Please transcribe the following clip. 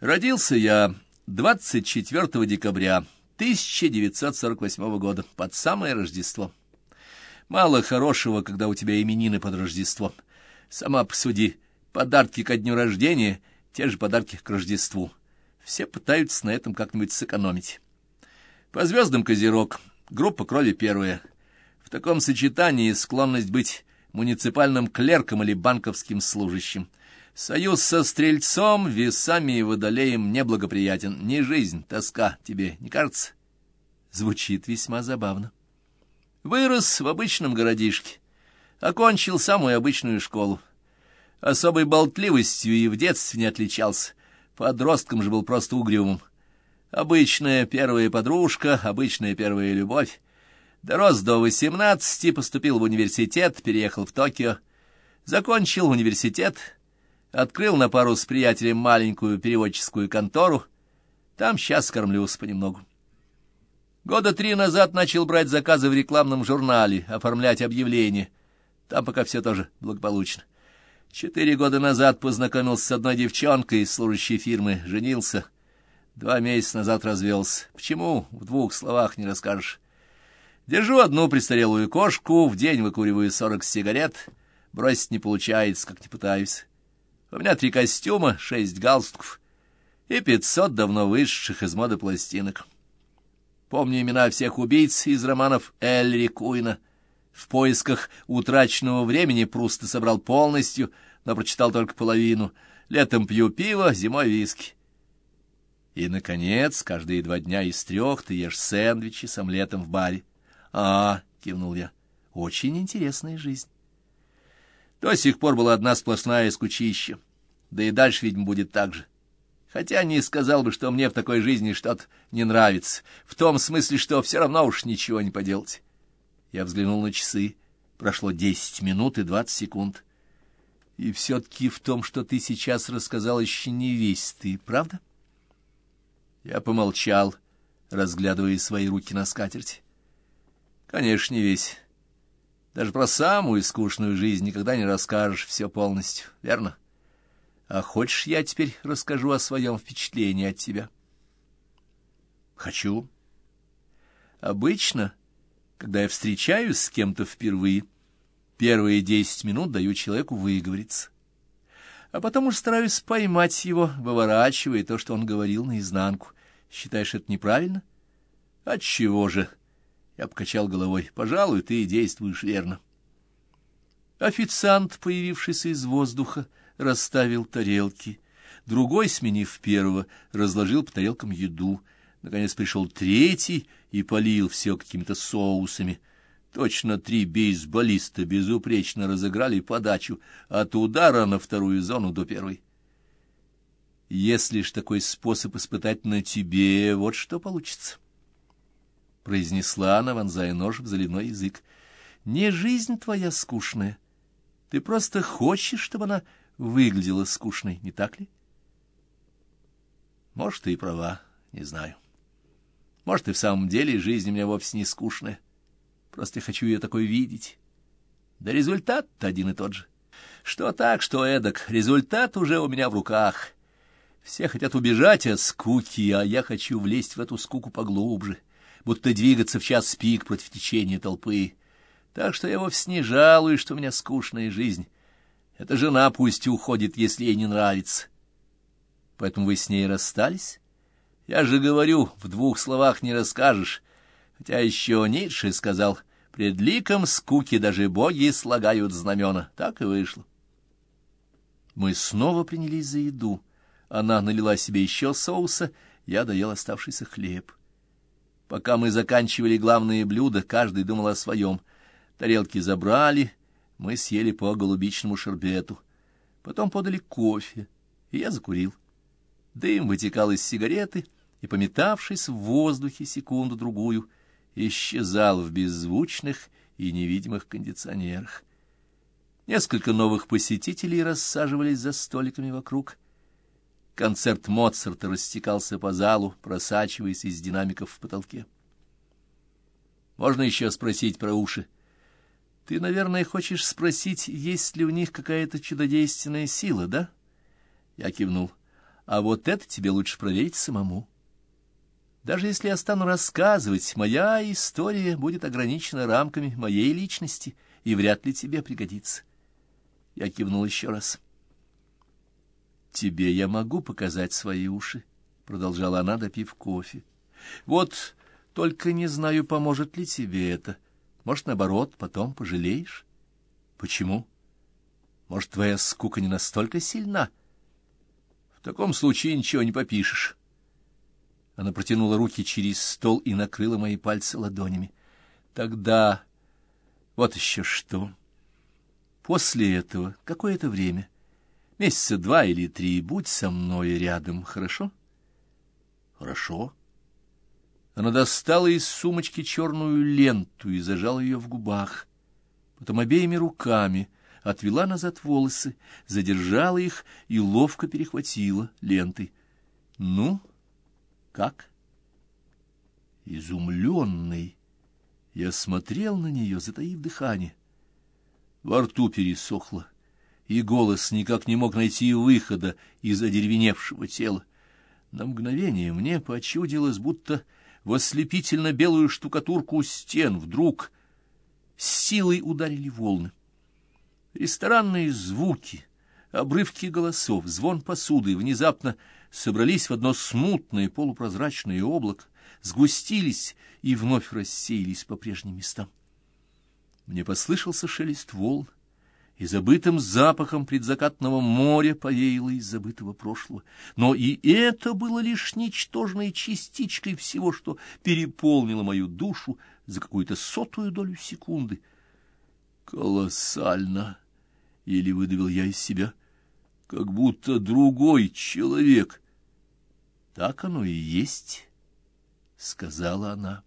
Родился я 24 декабря 1948 года, под самое Рождество. Мало хорошего, когда у тебя именины под Рождество. Сама посуди, подарки ко дню рождения, те же подарки к Рождеству. Все пытаются на этом как-нибудь сэкономить. По звездам Козерог, группа крови первая. В таком сочетании склонность быть муниципальным клерком или банковским служащим. Союз со стрельцом, весами и водолеем неблагоприятен. Не жизнь, тоска тебе, не кажется? Звучит весьма забавно. Вырос в обычном городишке. Окончил самую обычную школу. Особой болтливостью и в детстве не отличался. Подростком же был просто угрюмым. Обычная первая подружка, обычная первая любовь. Дорос до восемнадцати, поступил в университет, переехал в Токио. Закончил университет, открыл на пару с приятелем маленькую переводческую контору. Там сейчас кормлюсь понемногу. Года три назад начал брать заказы в рекламном журнале, оформлять объявления. Там пока все тоже благополучно. Четыре года назад познакомился с одной девчонкой из служащей фирмы, женился. Два месяца назад развелся. Почему, в двух словах не расскажешь. Держу одну престарелую кошку, в день выкуриваю сорок сигарет. Бросить не получается, как не пытаюсь. У меня три костюма, шесть галстуков и пятьсот давно вышедших из моды пластинок. Помню имена всех убийц из романов Эльри Куина. В поисках утраченного времени Пруста собрал полностью, но прочитал только половину. Летом пью пиво, зимой виски. И, наконец, каждые два дня из трех ты ешь сэндвичи с омлетом в баре. «А, — кивнул я, — очень интересная жизнь». До сих пор была одна сплошная скучища, да и дальше, видимо, будет так же. Хотя не сказал бы, что мне в такой жизни что-то не нравится, в том смысле, что все равно уж ничего не поделать. Я взглянул на часы. Прошло десять минут и двадцать секунд. И все-таки в том, что ты сейчас рассказал, еще не весь ты, правда? Я помолчал, разглядывая свои руки на скатерти. Конечно, не весь. Даже про самую скучную жизнь никогда не расскажешь все полностью, верно? А хочешь, я теперь расскажу о своем впечатлении от тебя? Хочу. Обычно, когда я встречаюсь с кем-то впервые, первые десять минут даю человеку выговориться. А потом уж стараюсь поймать его, выворачивая то, что он говорил наизнанку. Считаешь это неправильно? Отчего же? — я покачал головой. Пожалуй, ты действуешь верно. Официант, появившийся из воздуха, расставил тарелки. Другой, сменив первого, разложил по тарелкам еду. Наконец пришел третий и полил все какими-то соусами. Точно три бейсболиста безупречно разыграли подачу от удара на вторую зону до первой. Если ж такой способ испытать на тебе, вот что получится произнесла она, вонзая нож в заливной язык. Не жизнь твоя скучная. Ты просто хочешь, чтобы она выглядела скучной, не так ли? Может, ты и права, не знаю. Может, и в самом деле жизнь у меня вовсе не скучная. Просто я хочу ее такой видеть. Да результат один и тот же. Что так, что эдак, результат уже у меня в руках. Все хотят убежать от скуки, а я хочу влезть в эту скуку поглубже будто двигаться в час пик против течения толпы. Так что я вовсе не жалуюсь, что у меня скучная жизнь. Эта жена пусть уходит, если ей не нравится. Поэтому вы с ней расстались? Я же говорю, в двух словах не расскажешь. Хотя еще Ницше сказал, пред ликом скуки даже боги слагают знамена. Так и вышло. Мы снова принялись за еду. Она налила себе еще соуса, я доел оставшийся хлеб. Пока мы заканчивали главные блюда, каждый думал о своем. Тарелки забрали, мы съели по голубичному шербету. Потом подали кофе, и я закурил. Дым вытекал из сигареты и, пометавшись в воздухе секунду-другую, исчезал в беззвучных и невидимых кондиционерах. Несколько новых посетителей рассаживались за столиками вокруг — Концерт Моцарта растекался по залу, просачиваясь из динамиков в потолке. Можно еще спросить про уши. Ты, наверное, хочешь спросить, есть ли у них какая-то чудодейственная сила, да? Я кивнул. А вот это тебе лучше проверить самому. Даже если я стану рассказывать, моя история будет ограничена рамками моей личности и вряд ли тебе пригодится. Я кивнул еще раз. «Тебе я могу показать свои уши», — продолжала она, допив кофе. «Вот только не знаю, поможет ли тебе это. Может, наоборот, потом пожалеешь. Почему? Может, твоя скука не настолько сильна?» «В таком случае ничего не попишешь». Она протянула руки через стол и накрыла мои пальцы ладонями. Тогда вот еще что. После этого какое-то время, месяца два или три, будь со мной рядом, хорошо? Хорошо. Она достала из сумочки черную ленту и зажала ее в губах. Потом обеими руками отвела назад волосы, задержала их и ловко перехватила лентой. Ну, как? Изумленный, я смотрел на нее, затаив дыхание. Во рту пересохло, и голос никак не мог найти выхода из одеревеневшего тела. На мгновение мне почудилось, будто в ослепительно-белую штукатурку стен вдруг с силой ударили волны. Ресторанные звуки, обрывки голосов, звон посуды внезапно собрались в одно смутное полупрозрачное облако, сгустились и вновь рассеялись по прежним местам. Мне послышался шелест волн, и забытым запахом предзакатного моря повеяло из забытого прошлого. Но и это было лишь ничтожной частичкой всего, что переполнило мою душу за какую-то сотую долю секунды. «Колоссально!» — еле выдавил я из себя. «Как будто другой человек». «Так оно и есть», — сказала она.